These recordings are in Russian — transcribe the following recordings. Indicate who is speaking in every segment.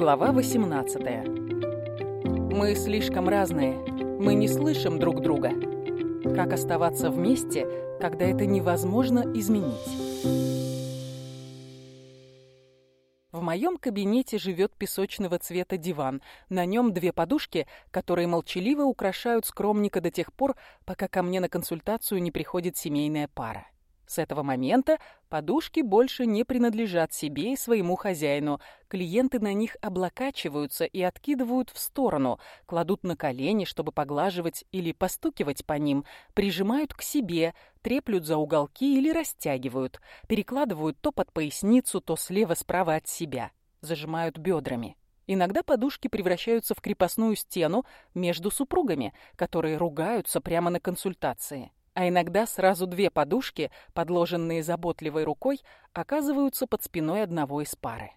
Speaker 1: Глава 18. Мы слишком разные. Мы не слышим друг друга. Как оставаться вместе, когда это невозможно изменить? В моем кабинете живет песочного цвета диван. На нем две подушки, которые молчаливо украшают скромника до тех пор, пока ко мне на консультацию не приходит семейная пара. С этого момента подушки больше не принадлежат себе и своему хозяину. Клиенты на них облокачиваются и откидывают в сторону, кладут на колени, чтобы поглаживать или постукивать по ним, прижимают к себе, треплют за уголки или растягивают, перекладывают то под поясницу, то слева-справа от себя, зажимают бедрами. Иногда подушки превращаются в крепостную стену между супругами, которые ругаются прямо на консультации а иногда сразу две подушки, подложенные заботливой рукой, оказываются под спиной одного из пары.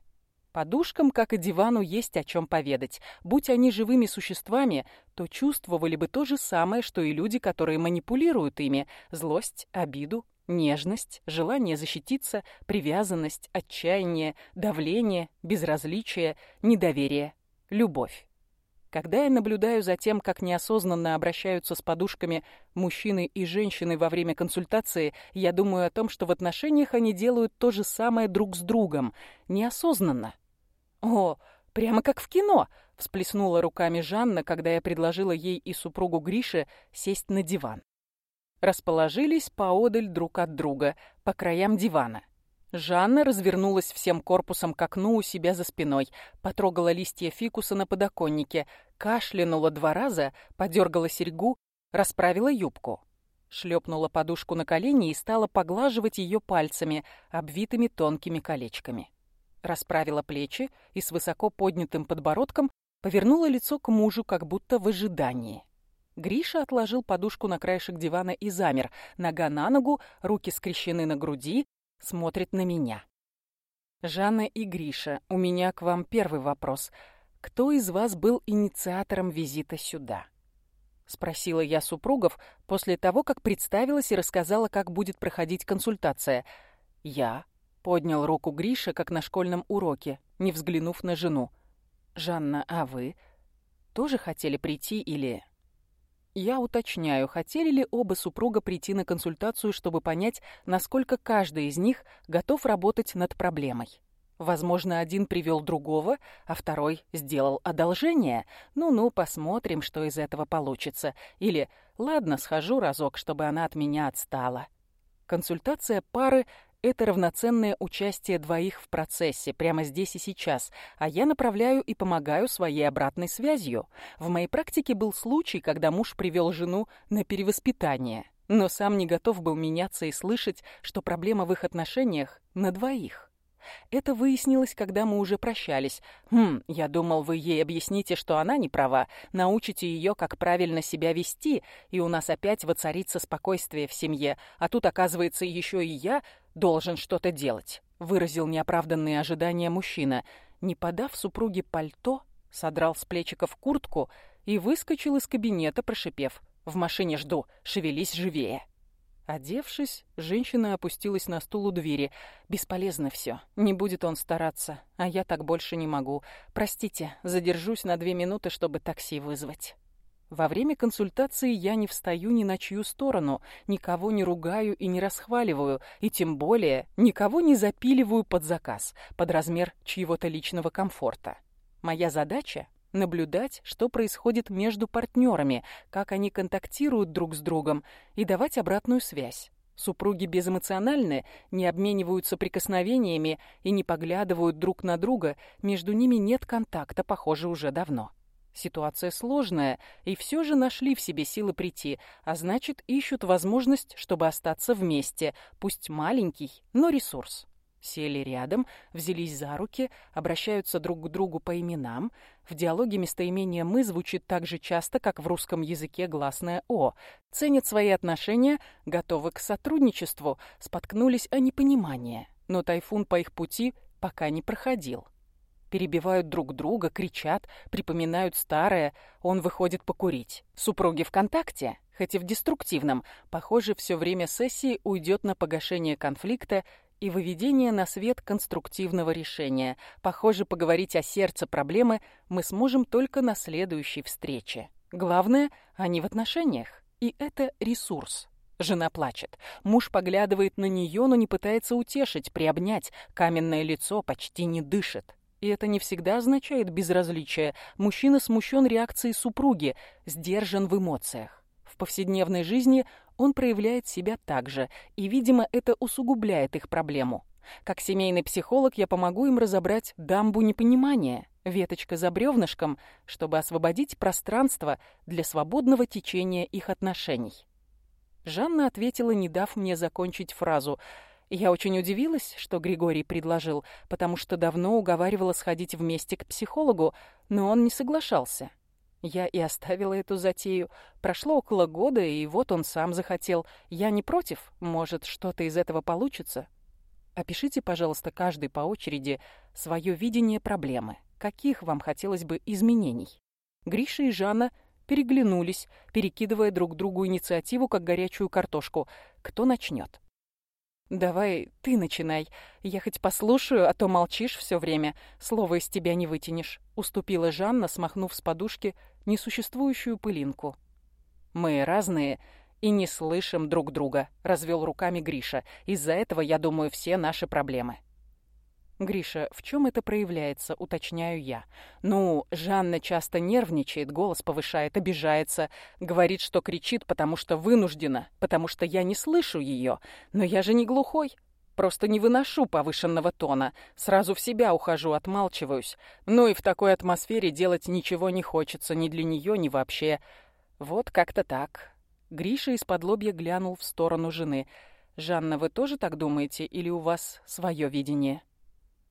Speaker 1: Подушкам, как и дивану, есть о чем поведать. Будь они живыми существами, то чувствовали бы то же самое, что и люди, которые манипулируют ими. Злость, обиду, нежность, желание защититься, привязанность, отчаяние, давление, безразличие, недоверие, любовь. Когда я наблюдаю за тем, как неосознанно обращаются с подушками мужчины и женщины во время консультации, я думаю о том, что в отношениях они делают то же самое друг с другом, неосознанно. «О, прямо как в кино!» — всплеснула руками Жанна, когда я предложила ей и супругу Грише сесть на диван. Расположились поодаль друг от друга, по краям дивана. Жанна развернулась всем корпусом к окну у себя за спиной, потрогала листья фикуса на подоконнике, кашлянула два раза, подергала серьгу, расправила юбку. Шлепнула подушку на колени и стала поглаживать ее пальцами, обвитыми тонкими колечками. Расправила плечи и с высоко поднятым подбородком повернула лицо к мужу, как будто в ожидании. Гриша отложил подушку на краешек дивана и замер, нога на ногу, руки скрещены на груди, смотрит на меня. «Жанна и Гриша, у меня к вам первый вопрос. Кто из вас был инициатором визита сюда?» Спросила я супругов после того, как представилась и рассказала, как будет проходить консультация. «Я», — поднял руку Гриша, как на школьном уроке, не взглянув на жену. «Жанна, а вы тоже хотели прийти или...» Я уточняю, хотели ли оба супруга прийти на консультацию, чтобы понять, насколько каждый из них готов работать над проблемой. Возможно, один привел другого, а второй сделал одолжение. Ну-ну, посмотрим, что из этого получится. Или «Ладно, схожу разок, чтобы она от меня отстала». Консультация пары это равноценное участие двоих в процессе, прямо здесь и сейчас, а я направляю и помогаю своей обратной связью. В моей практике был случай, когда муж привел жену на перевоспитание, но сам не готов был меняться и слышать, что проблема в их отношениях на двоих. Это выяснилось, когда мы уже прощались. Хм, я думал, вы ей объясните, что она не права, научите ее, как правильно себя вести, и у нас опять воцарится спокойствие в семье. А тут, оказывается, еще и я должен что-то делать», — выразил неоправданные ожидания мужчина. Не подав супруге пальто, содрал с плечиков куртку и выскочил из кабинета, прошипев. «В машине жду, шевелись живее». Одевшись, женщина опустилась на стул у двери. «Бесполезно все. Не будет он стараться. А я так больше не могу. Простите, задержусь на две минуты, чтобы такси вызвать». Во время консультации я не встаю ни на чью сторону, никого не ругаю и не расхваливаю, и тем более никого не запиливаю под заказ, под размер чьего-то личного комфорта. Моя задача — наблюдать, что происходит между партнерами, как они контактируют друг с другом, и давать обратную связь. Супруги безэмоциональны, не обмениваются прикосновениями и не поглядывают друг на друга, между ними нет контакта, похоже, уже давно. Ситуация сложная, и все же нашли в себе силы прийти, а значит, ищут возможность, чтобы остаться вместе, пусть маленький, но ресурс. Сели рядом, взялись за руки, обращаются друг к другу по именам. В диалоге местоимение «мы» звучит так же часто, как в русском языке гласное «о». Ценят свои отношения, готовы к сотрудничеству, споткнулись о непонимании. Но тайфун по их пути пока не проходил перебивают друг друга, кричат, припоминают старое, он выходит покурить. Супруги ВКонтакте, хоть и в деструктивном, похоже, все время сессии уйдет на погашение конфликта и выведение на свет конструктивного решения. Похоже, поговорить о сердце проблемы мы сможем только на следующей встрече. Главное, они в отношениях, и это ресурс. Жена плачет. Муж поглядывает на нее, но не пытается утешить, приобнять. Каменное лицо почти не дышит. И это не всегда означает безразличие. Мужчина смущен реакцией супруги, сдержан в эмоциях. В повседневной жизни он проявляет себя так же, и, видимо, это усугубляет их проблему. Как семейный психолог я помогу им разобрать дамбу непонимания, веточка за бревнышком, чтобы освободить пространство для свободного течения их отношений. Жанна ответила, не дав мне закончить фразу – я очень удивилась, что Григорий предложил, потому что давно уговаривала сходить вместе к психологу, но он не соглашался. Я и оставила эту затею. Прошло около года, и вот он сам захотел. Я не против, может, что-то из этого получится. Опишите, пожалуйста, каждый по очереди свое видение проблемы. Каких вам хотелось бы изменений? Гриша и Жанна переглянулись, перекидывая друг другу инициативу, как горячую картошку. Кто начнет? «Давай ты начинай. Я хоть послушаю, а то молчишь все время. Слова из тебя не вытянешь», — уступила Жанна, смахнув с подушки несуществующую пылинку. «Мы разные и не слышим друг друга», — развел руками Гриша. «Из-за этого, я думаю, все наши проблемы». «Гриша, в чем это проявляется?» — уточняю я. «Ну, Жанна часто нервничает, голос повышает, обижается, говорит, что кричит, потому что вынуждена, потому что я не слышу ее. Но я же не глухой. Просто не выношу повышенного тона. Сразу в себя ухожу, отмалчиваюсь. Ну и в такой атмосфере делать ничего не хочется ни для нее, ни вообще. Вот как-то так». Гриша из-под лобья глянул в сторону жены. «Жанна, вы тоже так думаете или у вас свое видение?»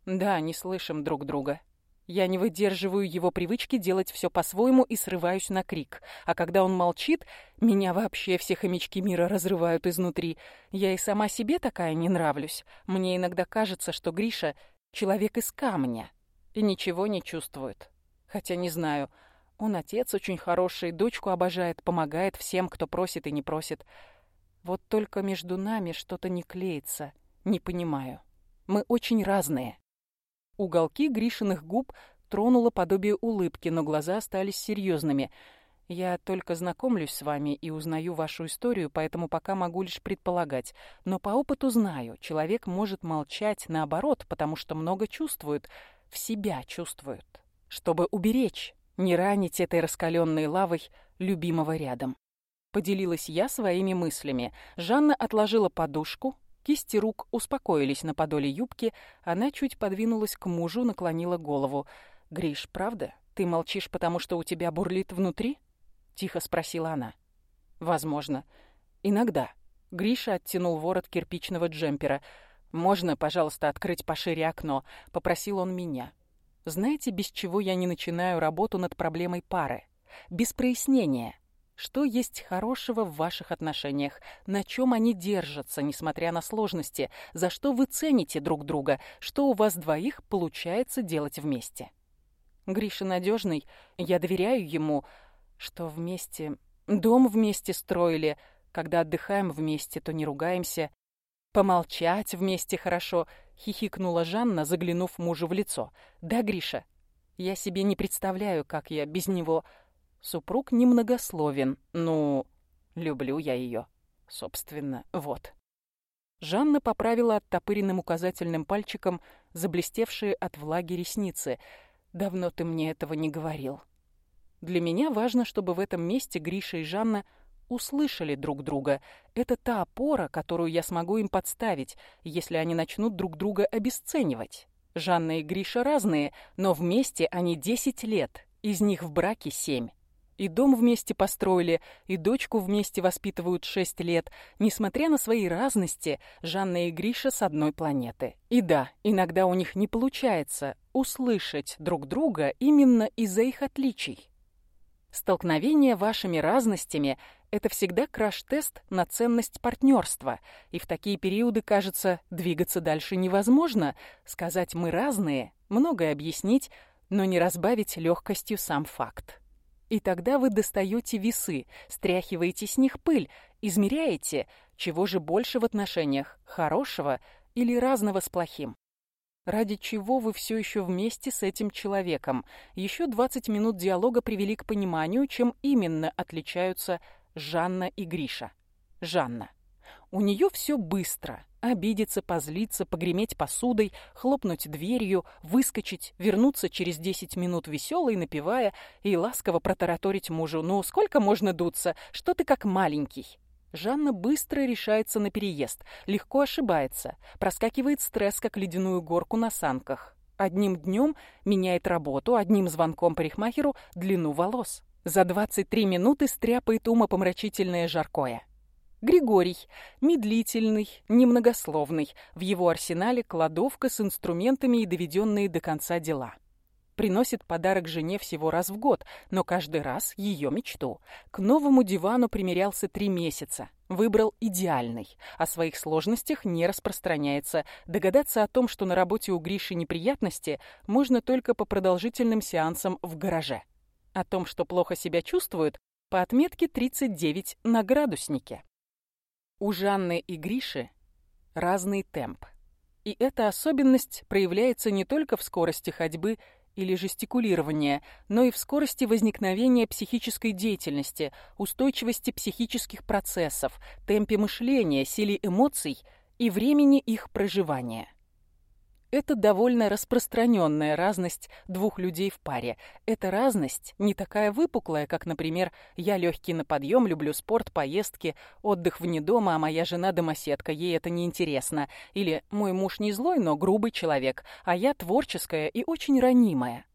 Speaker 1: Да, не слышим друг друга. Я не выдерживаю его привычки делать все по-своему и срываюсь на крик. А когда он молчит, меня вообще все хомячки мира разрывают изнутри. Я и сама себе такая не нравлюсь. Мне иногда кажется, что Гриша — человек из камня и ничего не чувствует. Хотя не знаю, он отец очень хороший, дочку обожает, помогает всем, кто просит и не просит. Вот только между нами что-то не клеится, не понимаю. Мы очень разные. Уголки Гришиных губ тронуло подобие улыбки, но глаза остались серьезными. «Я только знакомлюсь с вами и узнаю вашу историю, поэтому пока могу лишь предполагать. Но по опыту знаю, человек может молчать наоборот, потому что много чувствует, в себя чувствует. Чтобы уберечь, не ранить этой раскаленной лавой любимого рядом». Поделилась я своими мыслями. Жанна отложила подушку, Кисти рук успокоились на подоле юбки, она чуть подвинулась к мужу, наклонила голову. «Гриш, правда? Ты молчишь, потому что у тебя бурлит внутри?» — тихо спросила она. «Возможно. Иногда». Гриша оттянул ворот кирпичного джемпера. «Можно, пожалуйста, открыть пошире окно?» — попросил он меня. «Знаете, без чего я не начинаю работу над проблемой пары? Без прояснения. Что есть хорошего в ваших отношениях? На чем они держатся, несмотря на сложности? За что вы цените друг друга? Что у вас двоих получается делать вместе? Гриша надежный, я доверяю ему, что вместе... Дом вместе строили. Когда отдыхаем вместе, то не ругаемся. Помолчать вместе хорошо, хихикнула Жанна, заглянув мужу в лицо. Да, Гриша, я себе не представляю, как я без него... Супруг немногословен. Ну, люблю я ее. Собственно, вот. Жанна поправила оттопыренным указательным пальчиком заблестевшие от влаги ресницы. «Давно ты мне этого не говорил». Для меня важно, чтобы в этом месте Гриша и Жанна услышали друг друга. Это та опора, которую я смогу им подставить, если они начнут друг друга обесценивать. Жанна и Гриша разные, но вместе они 10 лет, из них в браке 7. И дом вместе построили, и дочку вместе воспитывают шесть лет. Несмотря на свои разности, Жанна и Гриша с одной планеты. И да, иногда у них не получается услышать друг друга именно из-за их отличий. Столкновение вашими разностями – это всегда краш-тест на ценность партнерства, и в такие периоды, кажется, двигаться дальше невозможно. Сказать «мы разные» – многое объяснить, но не разбавить легкостью сам факт. И тогда вы достаете весы, стряхиваете с них пыль, измеряете, чего же больше в отношениях, хорошего или разного с плохим? Ради чего вы все еще вместе с этим человеком? Еще 20 минут диалога привели к пониманию, чем именно отличаются Жанна и Гриша. Жанна. У нее все быстро. Обидеться, позлиться, погреметь посудой, хлопнуть дверью, выскочить, вернуться через 10 минут веселой, напевая, и ласково протараторить мужу. «Ну, сколько можно дуться? Что ты как маленький?» Жанна быстро решается на переезд, легко ошибается, проскакивает стресс, как ледяную горку на санках. Одним днем меняет работу, одним звонком парикмахеру длину волос. За 23 минуты стряпает умопомрачительное жаркое. Григорий. Медлительный, немногословный. В его арсенале кладовка с инструментами и доведенные до конца дела. Приносит подарок жене всего раз в год, но каждый раз ее мечту. К новому дивану примерялся три месяца. Выбрал идеальный. О своих сложностях не распространяется. Догадаться о том, что на работе у Гриши неприятности, можно только по продолжительным сеансам в гараже. О том, что плохо себя чувствуют, по отметке 39 на градуснике. У Жанны и Гриши разный темп. И эта особенность проявляется не только в скорости ходьбы или жестикулирования, но и в скорости возникновения психической деятельности, устойчивости психических процессов, темпе мышления, силе эмоций и времени их проживания. Это довольно распространенная разность двух людей в паре. Эта разность не такая выпуклая, как, например, я легкий на подъем, люблю спорт, поездки, отдых вне дома, а моя жена домоседка, ей это не интересно. Или мой муж не злой, но грубый человек, а я творческая и очень ранимая.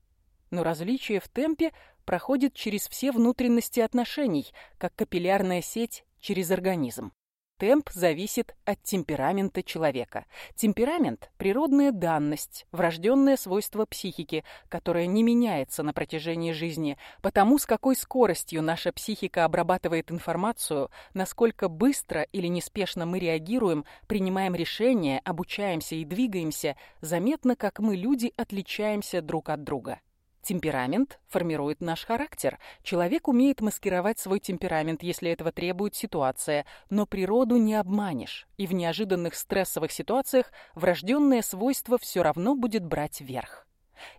Speaker 1: Но различие в темпе проходит через все внутренности отношений, как капиллярная сеть через организм. Темп зависит от темперамента человека. Темперамент – природная данность, врожденное свойство психики, которое не меняется на протяжении жизни. Потому с какой скоростью наша психика обрабатывает информацию, насколько быстро или неспешно мы реагируем, принимаем решения, обучаемся и двигаемся, заметно, как мы, люди, отличаемся друг от друга. Темперамент формирует наш характер. Человек умеет маскировать свой темперамент, если этого требует ситуация, но природу не обманешь, и в неожиданных стрессовых ситуациях врожденное свойство все равно будет брать верх.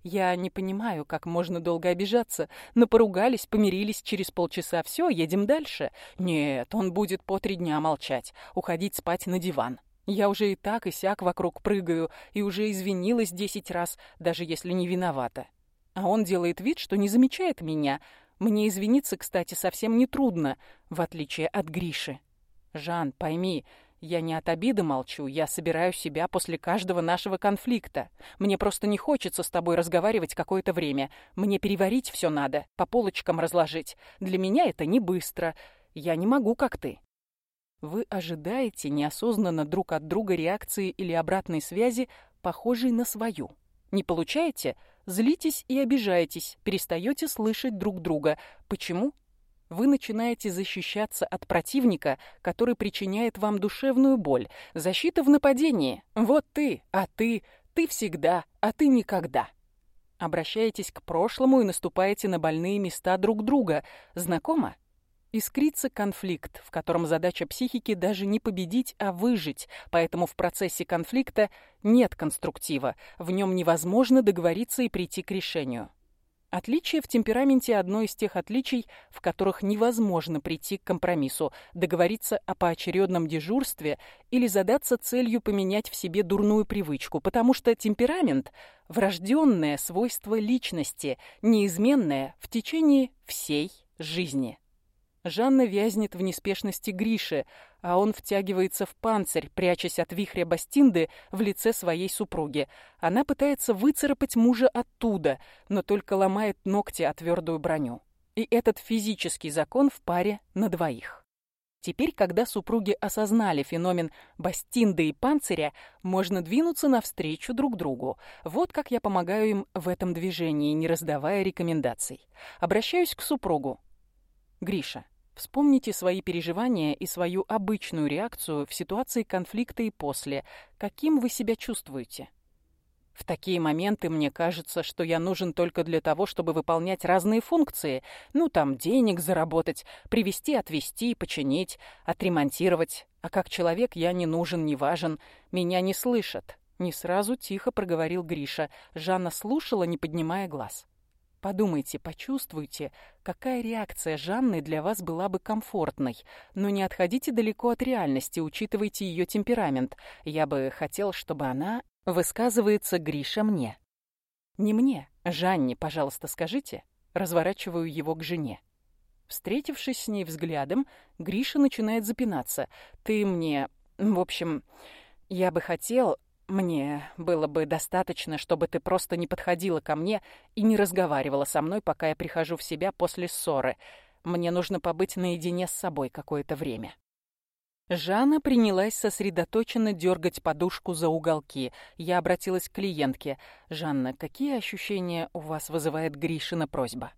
Speaker 1: Я не понимаю, как можно долго обижаться, но поругались, помирились, через полчаса все, едем дальше. Нет, он будет по три дня молчать, уходить спать на диван. Я уже и так и сяк вокруг прыгаю, и уже извинилась десять раз, даже если не виновата. А он делает вид, что не замечает меня. Мне извиниться, кстати, совсем не трудно, в отличие от Гриши. Жан, пойми, я не от обиды молчу, я собираю себя после каждого нашего конфликта. Мне просто не хочется с тобой разговаривать какое-то время. Мне переварить все надо, по полочкам разложить. Для меня это не быстро. Я не могу, как ты. Вы ожидаете неосознанно друг от друга реакции или обратной связи, похожей на свою. Не получаете? Злитесь и обижаетесь, перестаете слышать друг друга. Почему? Вы начинаете защищаться от противника, который причиняет вам душевную боль. Защита в нападении. Вот ты, а ты, ты всегда, а ты никогда. Обращаетесь к прошлому и наступаете на больные места друг друга. Знакомо? Искрится конфликт, в котором задача психики даже не победить, а выжить, поэтому в процессе конфликта нет конструктива, в нем невозможно договориться и прийти к решению. Отличие в темпераменте одно из тех отличий, в которых невозможно прийти к компромиссу, договориться о поочередном дежурстве или задаться целью поменять в себе дурную привычку, потому что темперамент – врожденное свойство личности, неизменное в течение всей жизни. Жанна вязнет в неспешности Гриши, а он втягивается в панцирь, прячась от вихря Бастинды в лице своей супруги. Она пытается выцарапать мужа оттуда, но только ломает ногти о твердую броню. И этот физический закон в паре на двоих. Теперь, когда супруги осознали феномен Бастинды и панциря, можно двинуться навстречу друг другу. Вот как я помогаю им в этом движении, не раздавая рекомендаций. Обращаюсь к супругу. Гриша, вспомните свои переживания и свою обычную реакцию в ситуации конфликта и после. Каким вы себя чувствуете? В такие моменты мне кажется, что я нужен только для того, чтобы выполнять разные функции. Ну, там, денег заработать, привезти, отвезти, починить, отремонтировать. А как человек я не нужен, не важен. Меня не слышат. Не сразу тихо проговорил Гриша. Жанна слушала, не поднимая глаз. Подумайте, почувствуйте, какая реакция Жанны для вас была бы комфортной. Но не отходите далеко от реальности, учитывайте ее темперамент. Я бы хотел, чтобы она Высказывается Гриша мне. Не мне, Жанне, пожалуйста, скажите. Разворачиваю его к жене. Встретившись с ней взглядом, Гриша начинает запинаться. Ты мне... В общем, я бы хотел... Мне было бы достаточно, чтобы ты просто не подходила ко мне и не разговаривала со мной, пока я прихожу в себя после ссоры. Мне нужно побыть наедине с собой какое-то время. Жанна принялась сосредоточенно дергать подушку за уголки. Я обратилась к клиентке. «Жанна, какие ощущения у вас вызывает Гришина просьба?»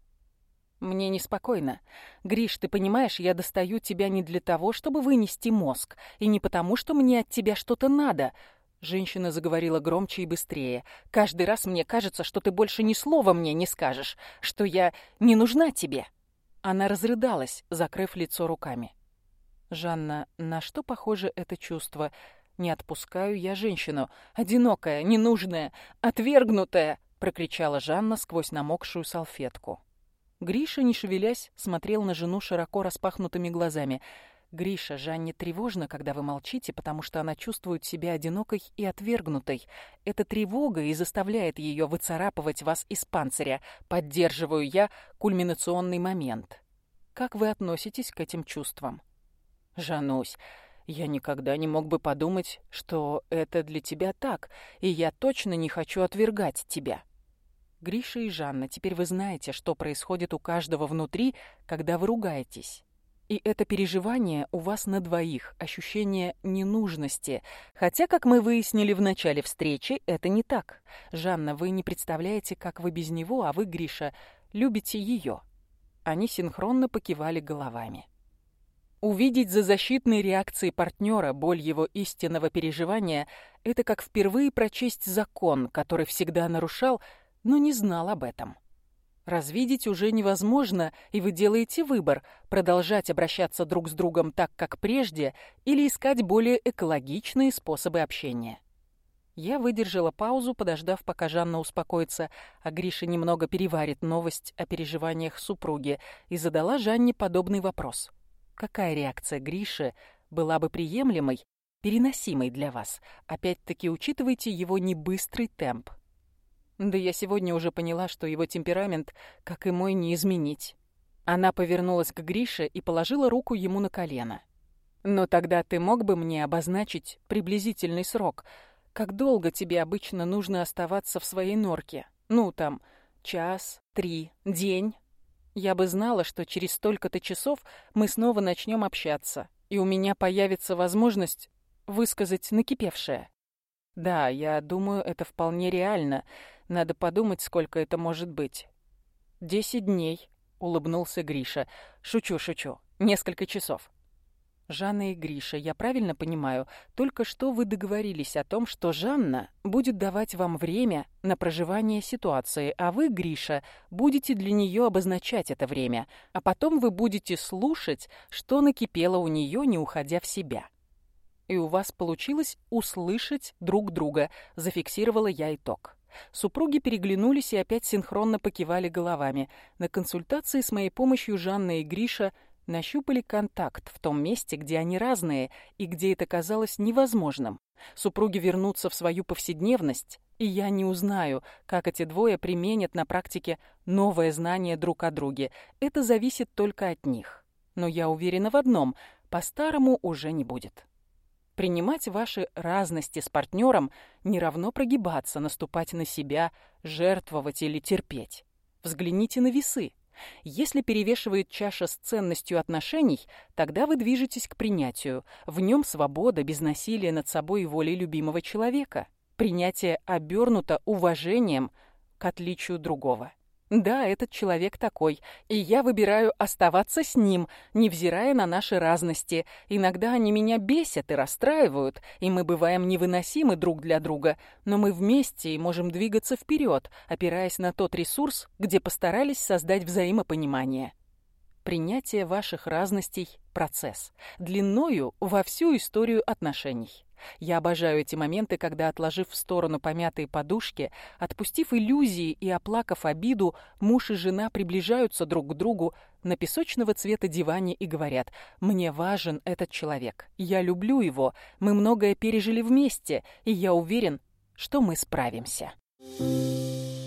Speaker 1: «Мне неспокойно. Гриш, ты понимаешь, я достаю тебя не для того, чтобы вынести мозг, и не потому, что мне от тебя что-то надо». Женщина заговорила громче и быстрее. «Каждый раз мне кажется, что ты больше ни слова мне не скажешь, что я не нужна тебе». Она разрыдалась, закрыв лицо руками. Жанна, на что похоже это чувство? Не отпускаю я женщину. Одинокая, ненужная, отвергнутая, прокричала Жанна сквозь намокшую салфетку. Гриша, не шевелясь, смотрел на жену широко распахнутыми глазами. «Гриша, Жанне тревожно, когда вы молчите, потому что она чувствует себя одинокой и отвергнутой. Эта тревога и заставляет ее выцарапывать вас из панциря. Поддерживаю я кульминационный момент. Как вы относитесь к этим чувствам?» Жанусь, я никогда не мог бы подумать, что это для тебя так, и я точно не хочу отвергать тебя. Гриша и Жанна, теперь вы знаете, что происходит у каждого внутри, когда вы ругаетесь. И это переживание у вас на двоих, ощущение ненужности. Хотя, как мы выяснили в начале встречи, это не так. Жанна, вы не представляете, как вы без него, а вы, Гриша, любите ее. Они синхронно покивали головами. Увидеть за защитной реакцией партнера боль его истинного переживания – это как впервые прочесть закон, который всегда нарушал, но не знал об этом. Развидеть уже невозможно, и вы делаете выбор – продолжать обращаться друг с другом так, как прежде, или искать более экологичные способы общения. Я выдержала паузу, подождав, пока Жанна успокоится, а Гриша немного переварит новость о переживаниях супруги, и задала Жанне подобный вопрос – какая реакция Гриши была бы приемлемой, переносимой для вас. Опять-таки учитывайте его небыстрый темп. Да я сегодня уже поняла, что его темперамент, как и мой, не изменить. Она повернулась к Грише и положила руку ему на колено. Но тогда ты мог бы мне обозначить приблизительный срок. Как долго тебе обычно нужно оставаться в своей норке? Ну, там, час, три, день? Я бы знала, что через столько-то часов мы снова начнем общаться, и у меня появится возможность высказать накипевшее. Да, я думаю, это вполне реально. Надо подумать, сколько это может быть. Десять дней, улыбнулся Гриша. Шучу, шучу. Несколько часов. Жанна и Гриша, я правильно понимаю, только что вы договорились о том, что Жанна будет давать вам время на проживание ситуации, а вы, Гриша, будете для нее обозначать это время, а потом вы будете слушать, что накипело у нее, не уходя в себя. И у вас получилось услышать друг друга, зафиксировала я итог. Супруги переглянулись и опять синхронно покивали головами. На консультации с моей помощью Жанна и Гриша – нащупали контакт в том месте, где они разные и где это казалось невозможным. Супруги вернутся в свою повседневность, и я не узнаю, как эти двое применят на практике новое знание друг о друге. Это зависит только от них. Но я уверена в одном – по-старому уже не будет. Принимать ваши разности с партнером не равно прогибаться, наступать на себя, жертвовать или терпеть. Взгляните на весы. Если перевешивает чаша с ценностью отношений, тогда вы движетесь к принятию. В нем свобода, без насилия над собой и волей любимого человека. Принятие обернуто уважением к отличию другого. Да, этот человек такой, и я выбираю оставаться с ним, невзирая на наши разности. Иногда они меня бесят и расстраивают, и мы бываем невыносимы друг для друга, но мы вместе и можем двигаться вперед, опираясь на тот ресурс, где постарались создать взаимопонимание. Принятие ваших разностей – процесс, длиною во всю историю отношений. Я обожаю эти моменты, когда, отложив в сторону помятые подушки, отпустив иллюзии и оплакав обиду, муж и жена приближаются друг к другу на песочного цвета диване и говорят «Мне важен этот человек, я люблю его, мы многое пережили вместе, и я уверен, что мы справимся». Thank you